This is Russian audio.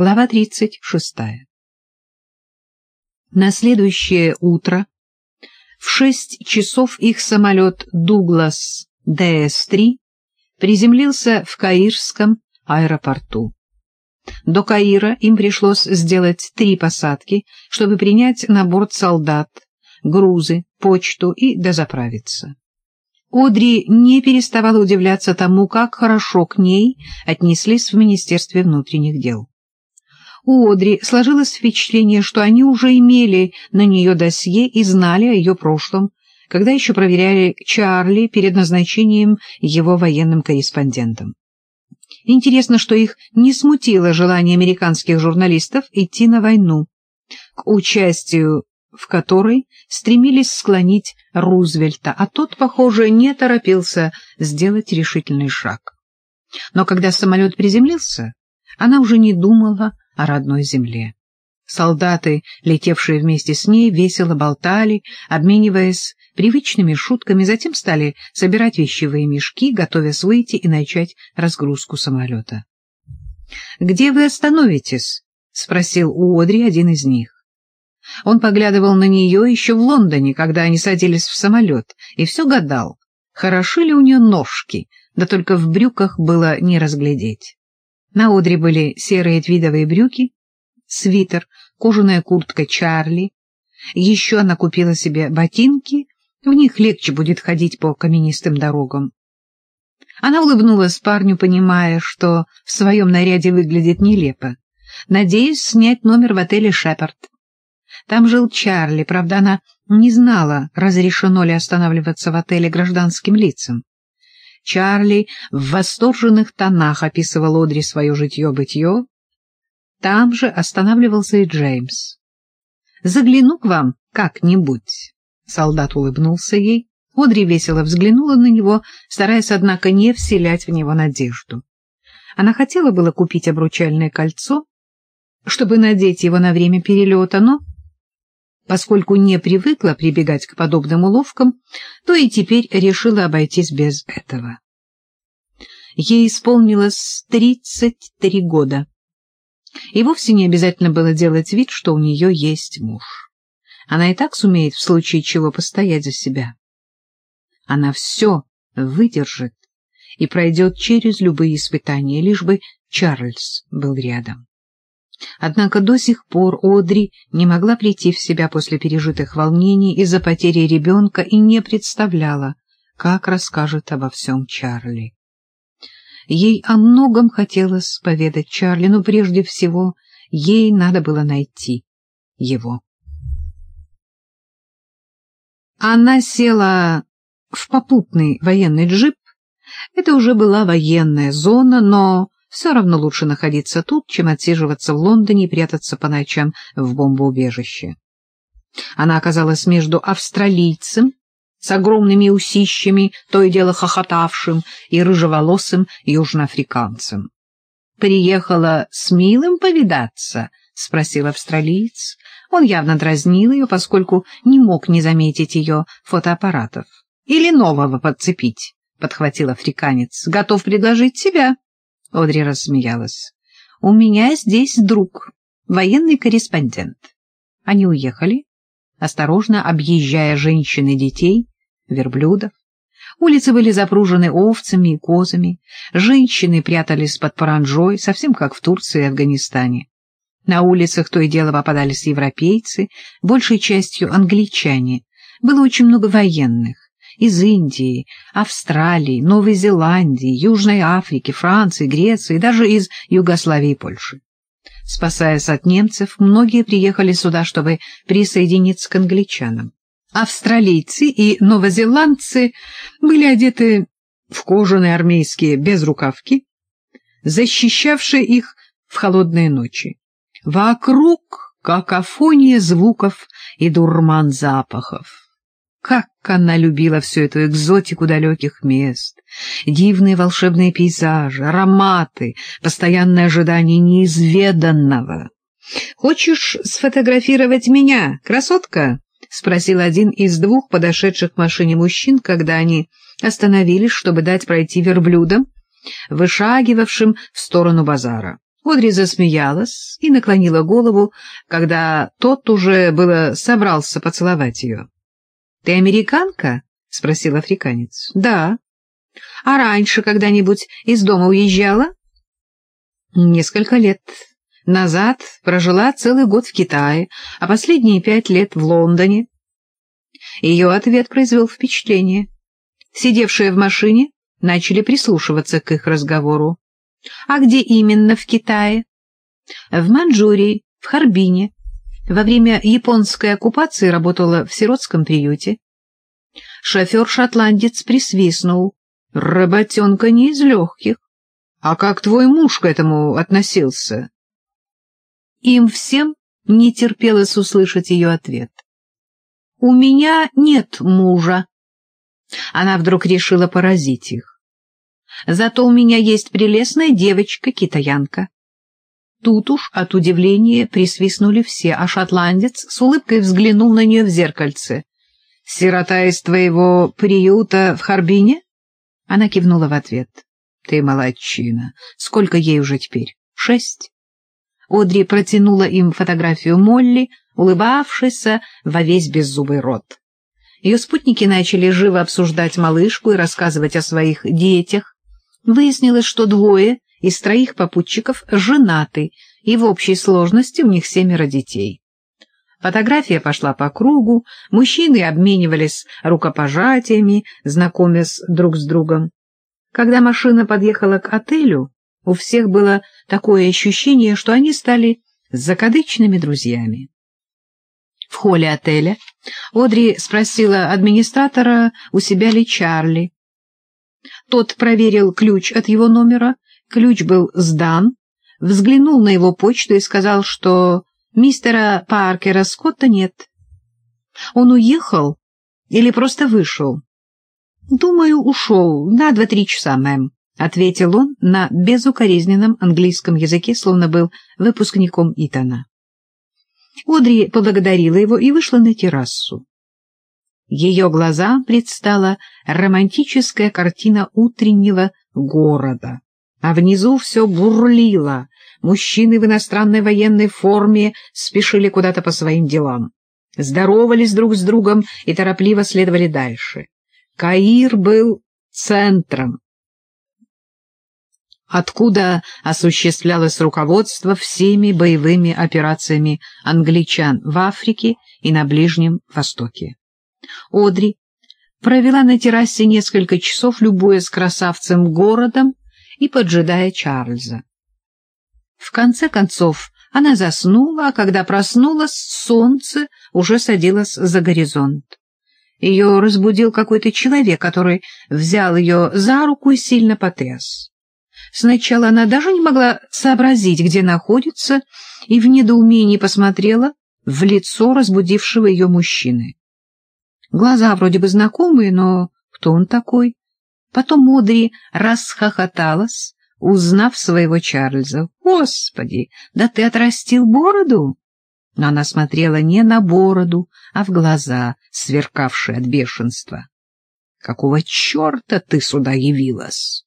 Глава 36. На следующее утро в шесть часов их самолет «Дуглас ДС-3» приземлился в Каирском аэропорту. До Каира им пришлось сделать три посадки, чтобы принять на борт солдат, грузы, почту и дозаправиться. Одри не переставала удивляться тому, как хорошо к ней отнеслись в Министерстве внутренних дел. У Одри сложилось впечатление, что они уже имели на нее досье и знали о ее прошлом, когда еще проверяли Чарли перед назначением его военным корреспондентом. Интересно, что их не смутило желание американских журналистов идти на войну, к участию в которой стремились склонить Рузвельта, а тот, похоже, не торопился сделать решительный шаг. Но когда самолет приземлился, она уже не думала о родной земле. Солдаты, летевшие вместе с ней, весело болтали, обмениваясь привычными шутками, затем стали собирать вещевые мешки, готовясь выйти и начать разгрузку самолета. — Где вы остановитесь? — спросил у Одри один из них. Он поглядывал на нее еще в Лондоне, когда они садились в самолет, и все гадал, хороши ли у нее ножки, да только в брюках было не разглядеть. На Одри были серые твидовые брюки, свитер, кожаная куртка Чарли. Еще она купила себе ботинки, в них легче будет ходить по каменистым дорогам. Она улыбнулась парню, понимая, что в своем наряде выглядит нелепо. Надеюсь снять номер в отеле «Шепард». Там жил Чарли, правда, она не знала, разрешено ли останавливаться в отеле гражданским лицам. Чарли в восторженных тонах описывал Одри свое житье-бытье. Там же останавливался и Джеймс. «Загляну к вам как-нибудь», — солдат улыбнулся ей. Одри весело взглянула на него, стараясь, однако, не вселять в него надежду. Она хотела было купить обручальное кольцо, чтобы надеть его на время перелета, но Поскольку не привыкла прибегать к подобным уловкам, то и теперь решила обойтись без этого. Ей исполнилось 33 года. И вовсе не обязательно было делать вид, что у нее есть муж. Она и так сумеет в случае чего постоять за себя. Она все выдержит и пройдет через любые испытания, лишь бы Чарльз был рядом. Однако до сих пор Одри не могла прийти в себя после пережитых волнений из-за потери ребенка и не представляла, как расскажет обо всем Чарли. Ей о многом хотелось поведать Чарли, но прежде всего ей надо было найти его. Она села в попутный военный джип. Это уже была военная зона, но все равно лучше находиться тут, чем отсиживаться в Лондоне и прятаться по ночам в бомбоубежище. Она оказалась между австралийцем с огромными усищами, то и дело хохотавшим, и рыжеволосым южноафриканцем. «Приехала с милым повидаться?» — спросил австралиец. Он явно дразнил ее, поскольку не мог не заметить ее фотоаппаратов. «Или нового подцепить?» — подхватил африканец. «Готов предложить себя». Одри рассмеялась. — У меня здесь друг, военный корреспондент. Они уехали, осторожно объезжая женщин и детей, верблюдов. Улицы были запружены овцами и козами, женщины прятались под паранжой, совсем как в Турции и Афганистане. На улицах то и дело попадались европейцы, большей частью англичане. Было очень много военных из Индии, Австралии, Новой Зеландии, Южной Африки, Франции, Греции, даже из Югославии и Польши. Спасаясь от немцев, многие приехали сюда, чтобы присоединиться к англичанам. Австралийцы и новозеландцы были одеты в кожаные армейские безрукавки, защищавшие их в холодные ночи. Вокруг какофония звуков и дурман запахов. Как она любила всю эту экзотику далеких мест, дивные волшебные пейзажи, ароматы, постоянное ожидание неизведанного. «Хочешь сфотографировать меня, красотка?» — спросил один из двух подошедших к машине мужчин, когда они остановились, чтобы дать пройти верблюдам, вышагивавшим в сторону базара. Одри засмеялась и наклонила голову, когда тот уже было собрался поцеловать ее. — Ты американка? — спросил африканец. — Да. — А раньше когда-нибудь из дома уезжала? — Несколько лет назад прожила целый год в Китае, а последние пять лет в Лондоне. Ее ответ произвел впечатление. Сидевшие в машине начали прислушиваться к их разговору. А где именно в Китае? В Манчжурии, в Харбине. Во время японской оккупации работала в сиротском приюте. Шофер-шотландец присвистнул. Работенка не из легких. А как твой муж к этому относился? Им всем не терпелось услышать ее ответ. «У меня нет мужа». Она вдруг решила поразить их. Зато у меня есть прелестная девочка-китаянка. Тут уж от удивления присвистнули все, а шотландец с улыбкой взглянул на нее в зеркальце. — Сирота из твоего приюта в Харбине? Она кивнула в ответ. — Ты молодчина. Сколько ей уже теперь? Шесть? Одри протянула им фотографию Молли, улыбавшейся во весь беззубый рот. Ее спутники начали живо обсуждать малышку и рассказывать о своих детях, Выяснилось, что двое из троих попутчиков женаты, и в общей сложности у них семеро детей. Фотография пошла по кругу, мужчины обменивались рукопожатиями, знакомясь друг с другом. Когда машина подъехала к отелю, у всех было такое ощущение, что они стали закадычными друзьями. В холле отеля Одри спросила администратора, у себя ли Чарли, тот проверил ключ от его номера, ключ был сдан, взглянул на его почту и сказал, что мистера Паркера Скотта нет. Он уехал или просто вышел? — Думаю, ушел на два-три часа, мэм, — ответил он на безукоризненном английском языке, словно был выпускником Итана. Одри поблагодарила его и вышла на террасу. Ее глазам предстала романтическая картина утреннего города, а внизу все бурлило. Мужчины в иностранной военной форме спешили куда-то по своим делам, здоровались друг с другом и торопливо следовали дальше. Каир был центром, откуда осуществлялось руководство всеми боевыми операциями англичан в Африке и на Ближнем Востоке. Одри провела на террасе несколько часов, любуясь красавцем городом и поджидая Чарльза. В конце концов она заснула, а когда проснулась, солнце уже садилось за горизонт. Ее разбудил какой-то человек, который взял ее за руку и сильно потряс. Сначала она даже не могла сообразить, где находится, и в недоумении посмотрела в лицо разбудившего ее мужчины. Глаза вроде бы знакомые, но кто он такой? Потом Модри расхохоталась, узнав своего Чарльза. «Господи, да ты отрастил бороду!» Но она смотрела не на бороду, а в глаза, сверкавшие от бешенства. «Какого черта ты сюда явилась?»